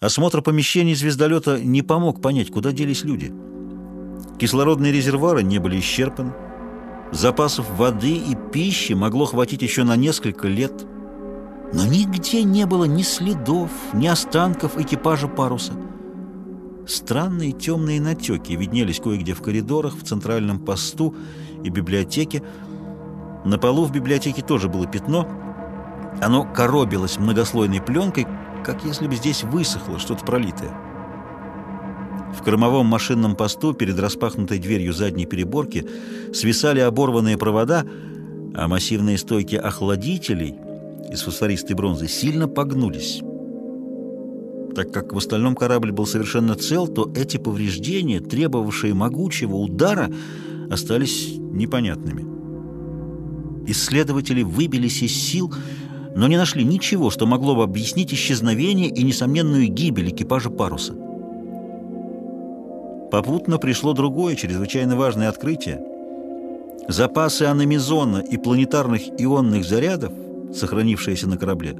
Осмотр помещений звездолета не помог понять, куда делись люди. Кислородные резервуары не были исчерпаны. Запасов воды и пищи могло хватить еще на несколько лет. Но нигде не было ни следов, ни останков экипажа паруса. Странные темные натеки виднелись кое-где в коридорах, в центральном посту и библиотеке. На полу в библиотеке тоже было пятно. Оно коробилось многослойной пленкой, как если бы здесь высохло что-то пролитое. В кормовом машинном посту перед распахнутой дверью задней переборки свисали оборванные провода, а массивные стойки охладителей из фосфористой бронзы сильно погнулись. Так как в остальном корабль был совершенно цел, то эти повреждения, требовавшие могучего удара, остались непонятными. Исследователи выбились из сил, но не нашли ничего, что могло бы объяснить исчезновение и несомненную гибель экипажа паруса. Попутно пришло другое, чрезвычайно важное открытие. Запасы аномизона и планетарных ионных зарядов, сохранившиеся на корабле,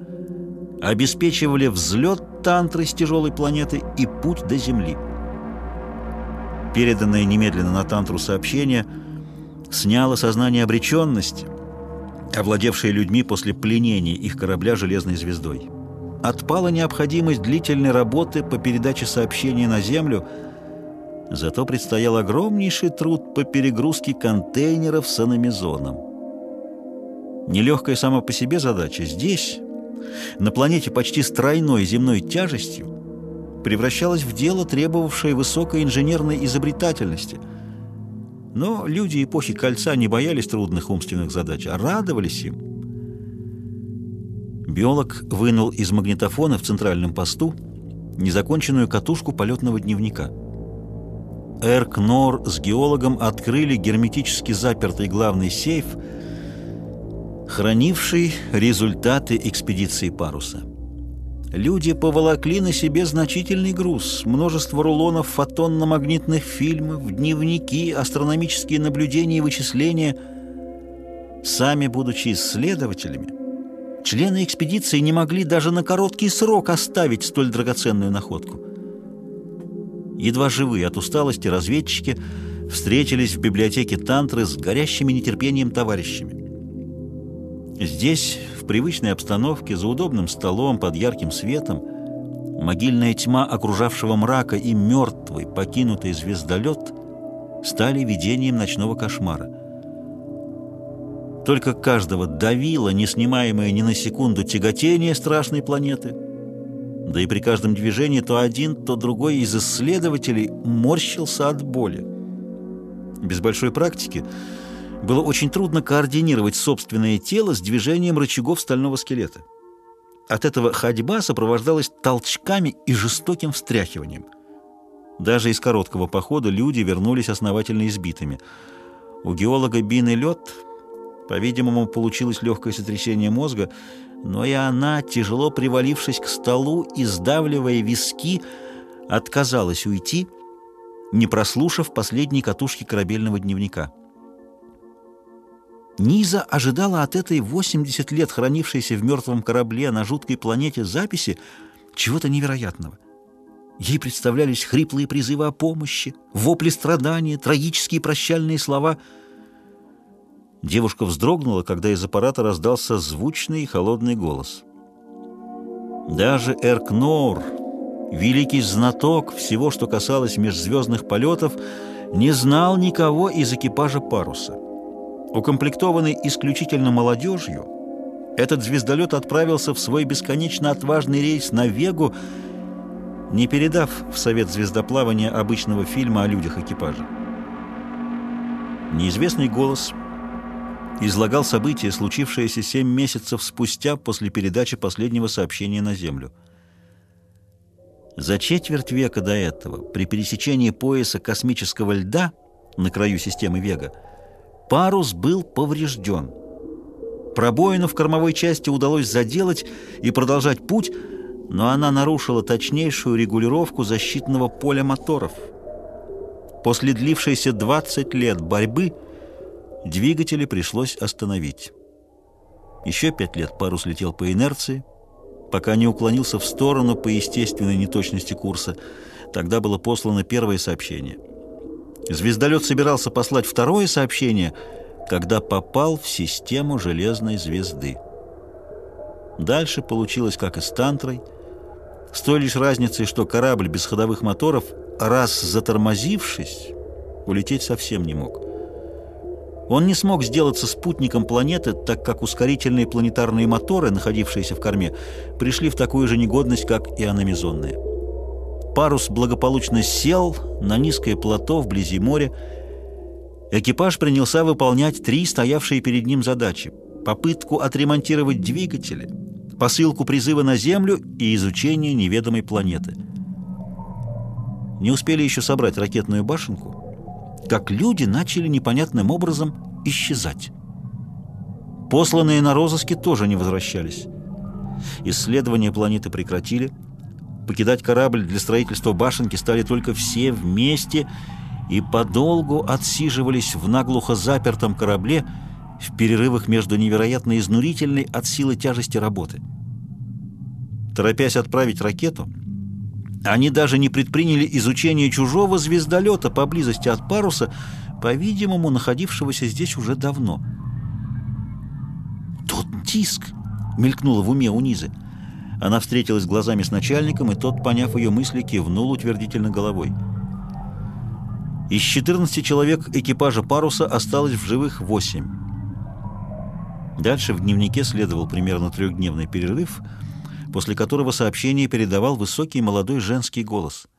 обеспечивали взлет Тантры с тяжелой планеты и путь до Земли. Переданное немедленно на Тантру сообщение сняло сознание обреченности – овладевшие людьми после пленения их корабля железной звездой. Отпала необходимость длительной работы по передаче сообщения на Землю, зато предстоял огромнейший труд по перегрузке контейнеров с аномизоном. Нелегкая сама по себе задача здесь, на планете почти с тройной земной тяжестью, превращалась в дело, требовавшее высокой инженерной изобретательности – но люди эпохи Кольца не боялись трудных умственных задач, а радовались им. Биолог вынул из магнитофона в центральном посту незаконченную катушку полетного дневника. Эрк Нор с геологом открыли герметически запертый главный сейф, хранивший результаты экспедиции паруса. Люди поволокли на себе значительный груз, множество рулонов фотонно-магнитных фильмов, дневники, астрономические наблюдения и вычисления. Сами будучи исследователями, члены экспедиции не могли даже на короткий срок оставить столь драгоценную находку. Едва живые от усталости разведчики встретились в библиотеке Тантры с горящими нетерпением товарищами. Здесь, привычной обстановке, за удобным столом, под ярким светом, могильная тьма окружавшего мрака и мертвый, покинутый звездолет стали видением ночного кошмара. Только каждого давило неснимаемое ни на секунду тяготение страшной планеты, да и при каждом движении то один, то другой из исследователей морщился от боли. Без большой практики – было очень трудно координировать собственное тело с движением рычагов стального скелета. От этого ходьба сопровождалась толчками и жестоким встряхиванием. Даже из короткого похода люди вернулись основательно избитыми. У геолога Бины лед, по-видимому, получилось легкое сотрясение мозга, но и она, тяжело привалившись к столу и сдавливая виски, отказалась уйти, не прослушав последней катушки корабельного дневника. Низа ожидала от этой 80 лет хранившейся в мертвом корабле на жуткой планете записи чего-то невероятного. Ей представлялись хриплые призывы о помощи, вопли страдания, трагические прощальные слова. Девушка вздрогнула, когда из аппарата раздался звучный и холодный голос. Даже Эркнор, великий знаток всего, что касалось межзвездных полетов, не знал никого из экипажа паруса. Укомплектованный исключительно молодежью, этот звездолет отправился в свой бесконечно отважный рейс на Вегу, не передав в совет звездоплавания обычного фильма о людях экипажа. Неизвестный голос излагал события, случившиеся семь месяцев спустя после передачи последнего сообщения на Землю. За четверть века до этого, при пересечении пояса космического льда на краю системы Вега, Парус был поврежден. Пробоину в кормовой части удалось заделать и продолжать путь, но она нарушила точнейшую регулировку защитного поля моторов. После длившейся 20 лет борьбы двигатели пришлось остановить. Еще пять лет парус летел по инерции, пока не уклонился в сторону по естественной неточности курса. Тогда было послано первое сообщение. Звездолет собирался послать второе сообщение, когда попал в систему железной звезды. Дальше получилось как и с Тантрой, с той лишь разницей, что корабль без ходовых моторов, раз затормозившись, улететь совсем не мог. Он не смог сделаться спутником планеты, так как ускорительные планетарные моторы, находившиеся в корме, пришли в такую же негодность, как и аномизонные. Парус благополучно сел на низкое плато вблизи моря. Экипаж принялся выполнять три стоявшие перед ним задачи. Попытку отремонтировать двигатели, посылку призыва на Землю и изучение неведомой планеты. Не успели еще собрать ракетную башенку, как люди начали непонятным образом исчезать. Посланные на розыски тоже не возвращались. Исследования планеты прекратили. Покидать корабль для строительства башенки стали только все вместе и подолгу отсиживались в наглухо запертом корабле в перерывах между невероятно изнурительной от силы тяжести работы. Торопясь отправить ракету, они даже не предприняли изучение чужого звездолета поблизости от паруса, по-видимому, находившегося здесь уже давно. «Тот диск!» — мелькнуло в уме у Низы. Она встретилась глазами с начальником, и тот, поняв ее мысли, кивнул утвердительно головой. Из 14 человек экипажа паруса осталось в живых 8. Дальше в дневнике следовал примерно трехдневный перерыв — после которого сообщение передавал высокий молодой женский голос –